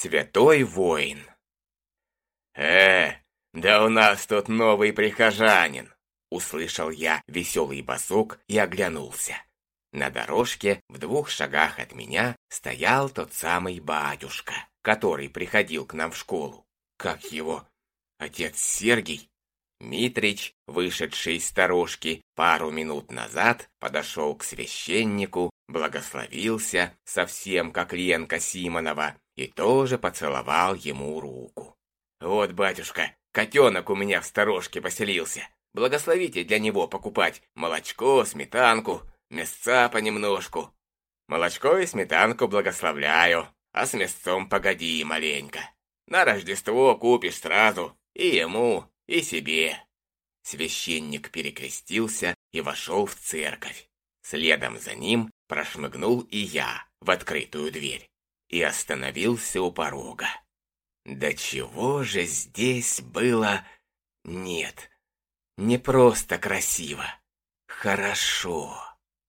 Святой воин. «Э, да у нас тут новый прихожанин!» Услышал я веселый босок и оглянулся. На дорожке в двух шагах от меня стоял тот самый батюшка, который приходил к нам в школу. Как его? Отец Сергий? Митрич, вышедший из сторожки пару минут назад, подошел к священнику, благословился, совсем как Ленка Симонова, и тоже поцеловал ему руку. «Вот, батюшка, котенок у меня в сторожке поселился. Благословите для него покупать молочко, сметанку, мясца понемножку. Молочко и сметанку благословляю, а с мясцом погоди маленько. На Рождество купишь сразу, и ему, и себе». Священник перекрестился и вошел в церковь. Следом за ним прошмыгнул и я в открытую дверь и остановился у порога. Да чего же здесь было... Нет, не просто красиво. Хорошо.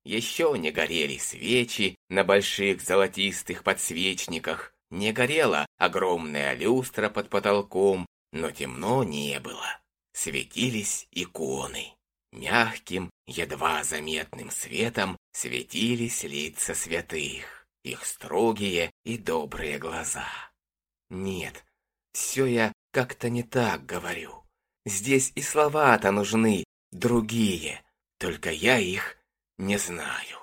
Еще не горели свечи на больших золотистых подсвечниках, не горела огромная люстра под потолком, но темно не было. Светились иконы. Мягким, едва заметным светом светились лица святых, их строгие и добрые глаза. Нет, все я как-то не так говорю. Здесь и слова-то нужны, другие, только я их не знаю.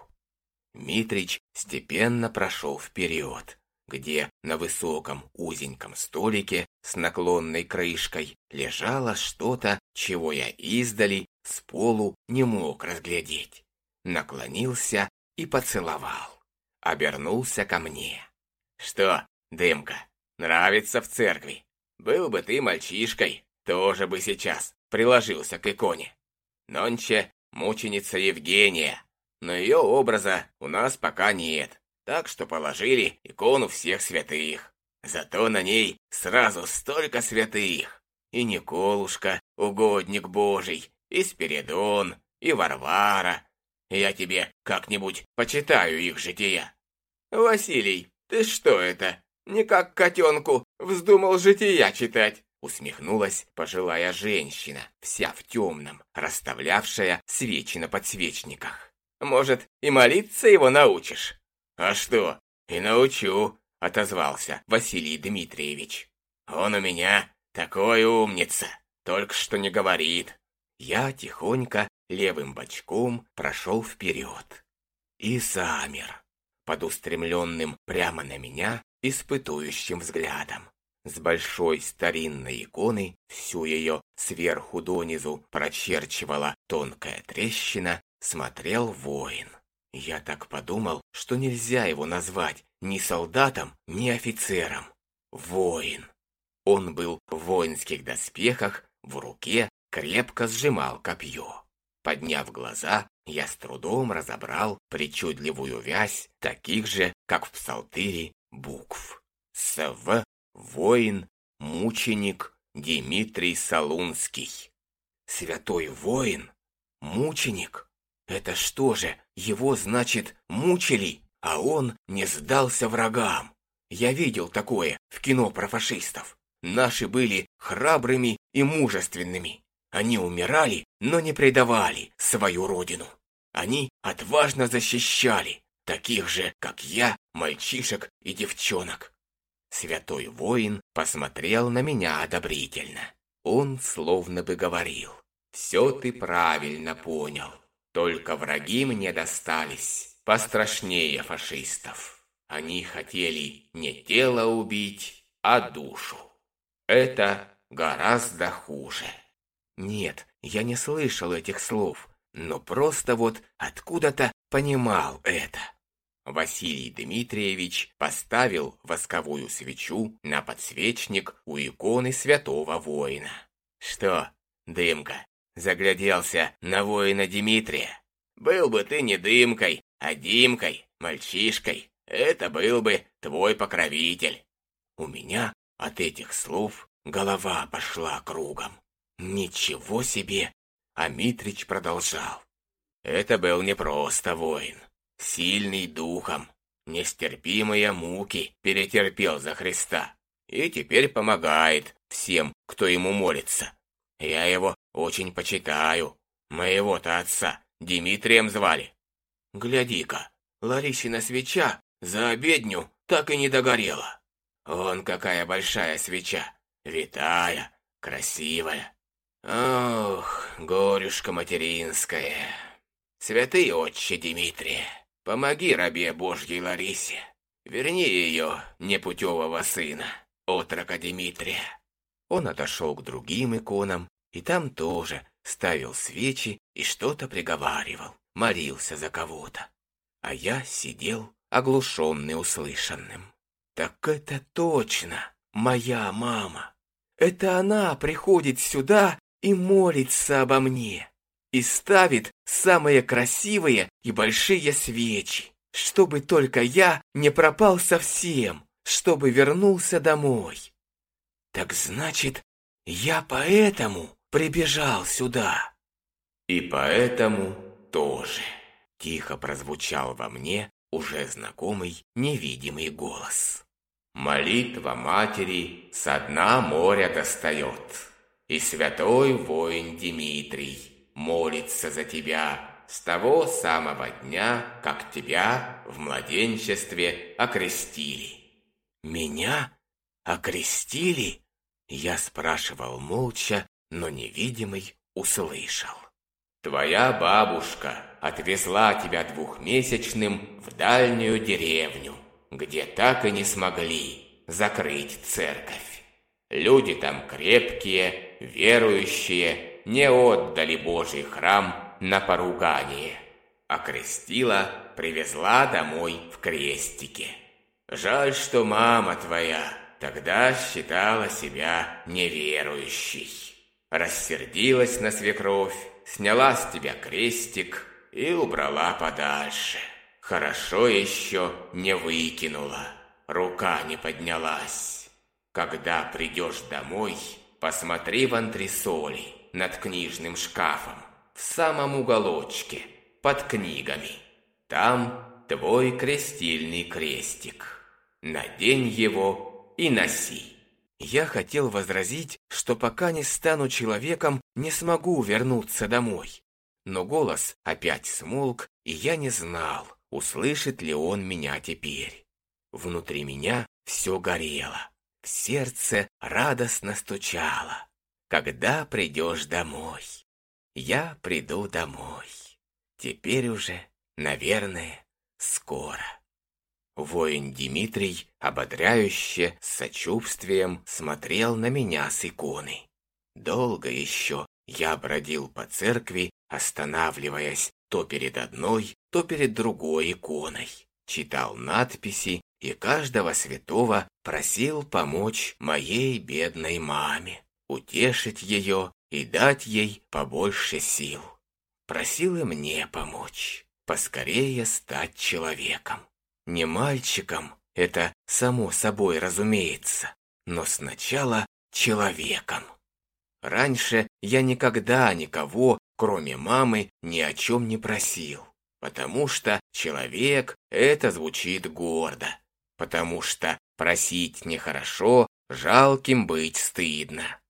Митрич степенно прошел вперед, где на высоком узеньком столике с наклонной крышкой лежало что-то, чего я издали с полу не мог разглядеть. Наклонился и поцеловал. Обернулся ко мне. «Что, Дымка, нравится в церкви? Был бы ты мальчишкой, тоже бы сейчас приложился к иконе. Нонче мученица Евгения, но ее образа у нас пока нет, так что положили икону всех святых. Зато на ней сразу столько святых. И Николушка, угодник Божий, и Спиридон, и Варвара. Я тебе как-нибудь почитаю их жития. Василий, ты что это? Не как котенку вздумал жития читать? Усмехнулась пожилая женщина, вся в темном, расставлявшая свечи на подсвечниках. Может, и молиться его научишь? А что, и научу, отозвался Василий Дмитриевич. Он у меня такой умница, только что не говорит. Я тихонько левым бочком прошел вперед и замер под устремленным прямо на меня испытующим взглядом. С большой старинной иконы всю ее сверху донизу прочерчивала тонкая трещина, смотрел воин. Я так подумал, что нельзя его назвать ни солдатом, ни офицером. Воин. Он был в воинских доспехах, в руке крепко сжимал копье. Подняв глаза, я с трудом разобрал причудливую вязь таких же, как в псалтыре, букв. СВ воин, мученик Дмитрий Солунский. Святой воин? Мученик? Это что же, его, значит, мучили, а он не сдался врагам? Я видел такое в кино про фашистов. Наши были храбрыми и мужественными. Они умирали, но не предавали свою родину. Они отважно защищали таких же, как я, мальчишек и девчонок. Святой воин посмотрел на меня одобрительно. Он словно бы говорил, «Все ты правильно понял, только враги мне достались, пострашнее фашистов. Они хотели не тело убить, а душу. Это гораздо хуже». Нет, я не слышал этих слов, но просто вот откуда-то понимал это. Василий Дмитриевич поставил восковую свечу на подсвечник у иконы святого воина. «Что, дымка, загляделся на воина Дмитрия? Был бы ты не дымкой, а Димкой, мальчишкой, это был бы твой покровитель». У меня от этих слов голова пошла кругом. «Ничего себе!» А Митрич продолжал. «Это был не просто воин сильный духом, нестерпимые муки перетерпел за Христа. и теперь помогает всем, кто ему молится. Я его очень почитаю. Моего-то отца Дмитрием звали. Гляди-ка, Ларисина свеча за обедню так и не догорела. Вон какая большая свеча, витая, красивая. Ох, горюшка материнская. Святый отче Дмитрия, помоги рабе Божьей Ларисе. Верни ее, непутевого сына, отрока Дмитрия. Он отошел к другим иконам, и там тоже ставил свечи и что-то приговаривал, молился за кого-то. А я сидел, оглушенный услышанным. Так это точно моя мама. Это она приходит сюда и молится обо мне. И ставит самые красивые и большие свечи, чтобы только я не пропал совсем, чтобы вернулся домой. Так значит, я поэтому прибежал сюда. И поэтому тоже. Тихо прозвучал во мне уже знакомый невидимый голос. Молитва матери со дна моря достает, и святой воин Дмитрий молится за тебя с того самого дня, как тебя в младенчестве окрестили. Меня окрестили? Я спрашивал молча, но невидимый услышал. Твоя бабушка отвезла тебя двухмесячным в дальнюю деревню, где так и не смогли закрыть церковь. Люди там крепкие, верующие, не отдали Божий храм на поругание. Окрестила, привезла домой в крестике. Жаль, что мама твоя тогда считала себя неверующей. Рассердилась на свекровь, сняла с тебя крестик и убрала подальше. Хорошо еще не выкинула, рука не поднялась. Когда придешь домой, посмотри в антресоли над книжным шкафом, в самом уголочке, под книгами. Там твой крестильный крестик. Надень его и носи. Я хотел возразить, что пока не стану человеком, не смогу вернуться домой. Но голос опять смолк, и я не знал, услышит ли он меня теперь. Внутри меня все горело, в сердце радостно стучало. Когда придешь домой? Я приду домой. Теперь уже, наверное, скоро. Воин Дмитрий ободряюще, с сочувствием смотрел на меня с иконы. Долго еще я бродил по церкви, останавливаясь то перед одной, то перед другой иконой, читал надписи и каждого святого просил помочь моей бедной маме, утешить ее и дать ей побольше сил. Просил и мне помочь, поскорее стать человеком. Не мальчиком, это само собой разумеется, но сначала человеком. Раньше я никогда никого кроме мамы, ни о чем не просил. Потому что человек – это звучит гордо. Потому что просить нехорошо, жалким быть стыдно.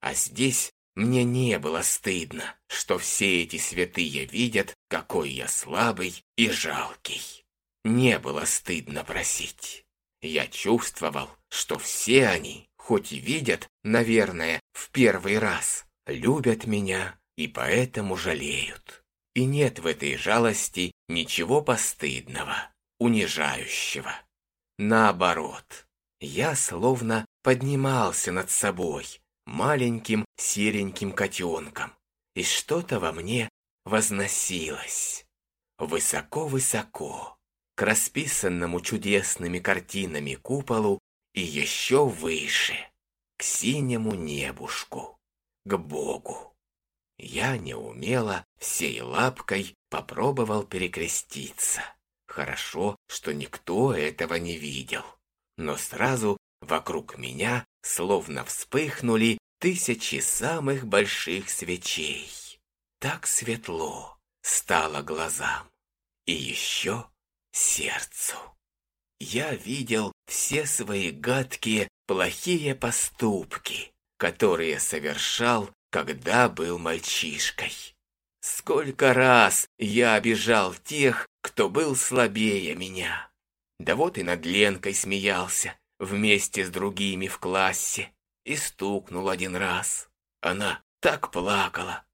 А здесь мне не было стыдно, что все эти святые видят, какой я слабый и жалкий. Не было стыдно просить. Я чувствовал, что все они, хоть и видят, наверное, в первый раз, любят меня и поэтому жалеют. И нет в этой жалости ничего постыдного, унижающего. Наоборот, я словно поднимался над собой, маленьким сереньким котенком, и что-то во мне возносилось. Высоко-высоко, к расписанному чудесными картинами куполу и еще выше, к синему небушку, к Богу. Я неумело, всей лапкой попробовал перекреститься. Хорошо, что никто этого не видел. Но сразу вокруг меня словно вспыхнули тысячи самых больших свечей. Так светло стало глазам. И еще сердцу. Я видел все свои гадкие плохие поступки, которые совершал, когда был мальчишкой. Сколько раз я обижал тех, кто был слабее меня. Да вот и над Ленкой смеялся, вместе с другими в классе, и стукнул один раз. Она так плакала.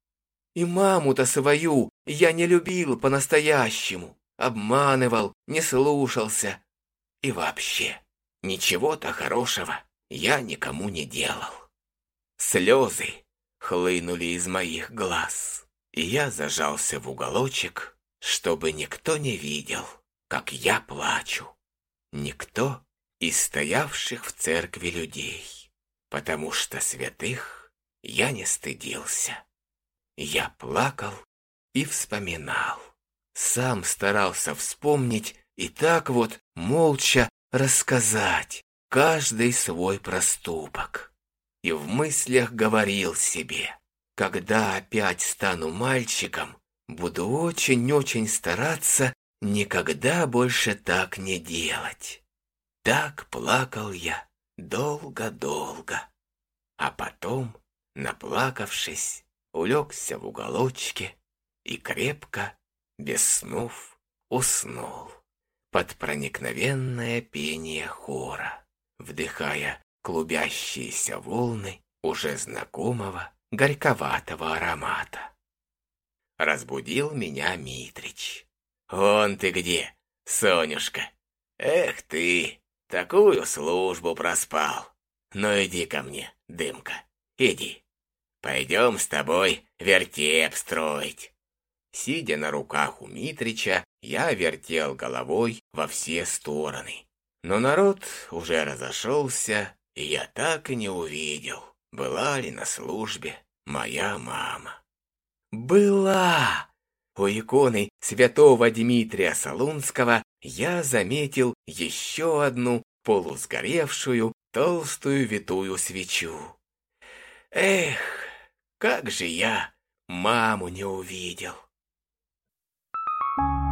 И маму-то свою я не любил по-настоящему, обманывал, не слушался. И вообще, ничего-то хорошего я никому не делал. Слезы хлынули из моих глаз, и я зажался в уголочек, чтобы никто не видел, как я плачу. Никто из стоявших в церкви людей, потому что святых я не стыдился. Я плакал и вспоминал. Сам старался вспомнить и так вот молча рассказать каждый свой проступок. И в мыслях говорил себе, когда опять стану мальчиком, буду очень-очень стараться никогда больше так не делать. Так плакал я долго-долго, а потом, наплакавшись, улегся в уголочке и крепко, без снов, уснул под проникновенное пение хора, вдыхая клубящиеся волны уже знакомого горьковатого аромата. Разбудил меня Митрич. «Он ты где, Сонюшка? Эх ты, такую службу проспал. Ну иди ко мне, дымка, иди. Пойдем с тобой вертеп строить». Сидя на руках у Митрича, я вертел головой во все стороны. Но народ уже разошелся, и я так и не увидел, была ли на службе моя мама. Была! У иконы святого Дмитрия Солунского я заметил еще одну полусгоревшую толстую витую свечу. Эх, как же я маму не увидел! thank you